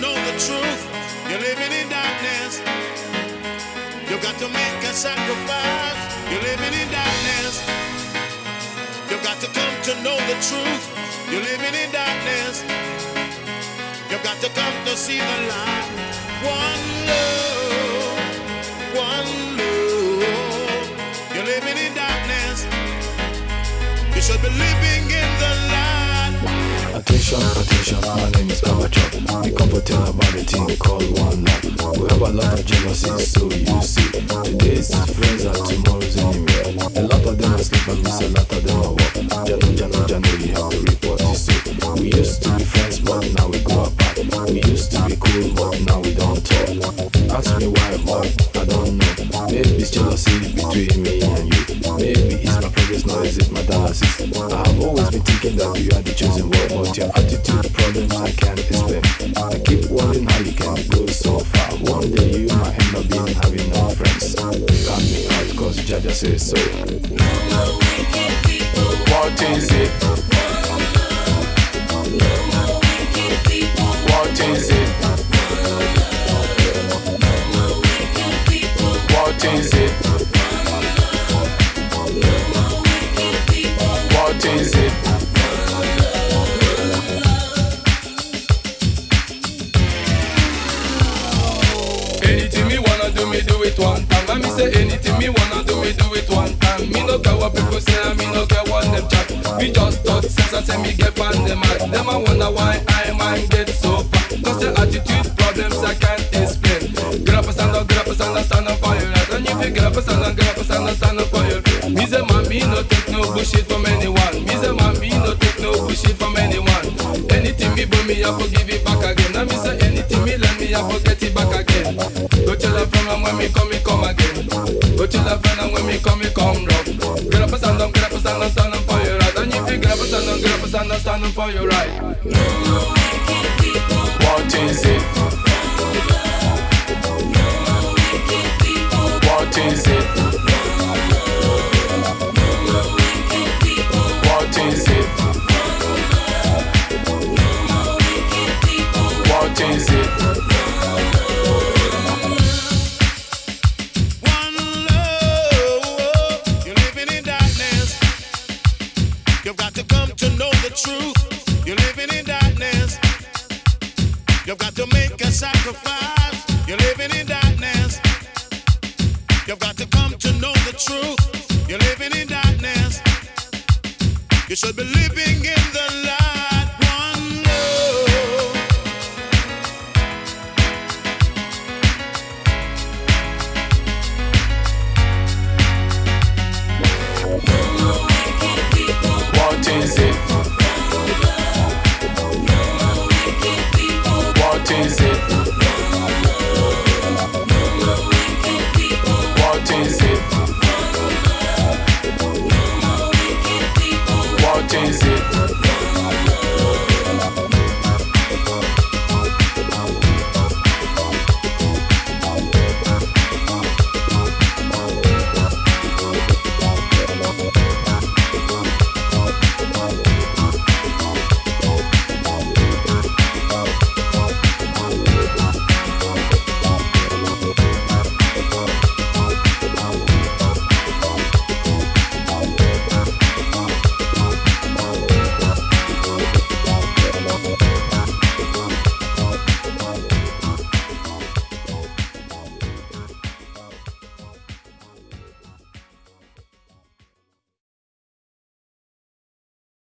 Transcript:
know the truth. You're living in darkness. You've got to make a sacrifice. You're living in darkness. You've got to come to know the truth. You're living in darkness. You've got to come to see the light. One love, one love. You're living in darkness. You should be living. My name is Baba Chop. The comforting about the thing called one love. We have a lot of jealousy, so you see. Today's friends are tomorrow's enemy. A lot of them are sleep and a lot of them are work. Jano, Jano, Jano, have to report this. We used to be friends, but now we go apart. We used to be cool, but now we don't talk. Ask me why, boy, I don't know. Maybe it's jealousy between me and you. Maybe it's my progress, now is it my dialysis? I have always been thinking that you are the chosen one, but your attitude problems I can't explain. I keep wondering how you can go so far. One day you might end up being having no friends. Got me out cause Jah Jah says so. What is it? What is it? It one time. And me say anything me wanna do, me do it one time. Me no care what people say, me no care what them chat. Me just talk sense and say me get on them mad. Them I wonder why I mind get so far. Cause the attitude problems I can't explain. Get up and stand up, get up and stand up, stand up for your right. And if you get up and stand up, get up and stand up, stand up for your right. Me say man, me no take no bullshit from anyone. Me say man, me no take no bullshit from anyone. Anything me bring me, I forgive it back again. And me say anything me lend me, I forget it back again. Go a friend and when me come, me come again. Go a friend and when me come, me come rough. Get up and stand up, get up and stand up, stand up for your right. And if you get up and stand up, get up and stand up, stand up for your right. What is it? What is it? You've got to come to know the truth. You're living in darkness. You've got to make a sacrifice. You're living in darkness. You've got to come to know the truth. You're living in darkness. You should be living in the light. What is it?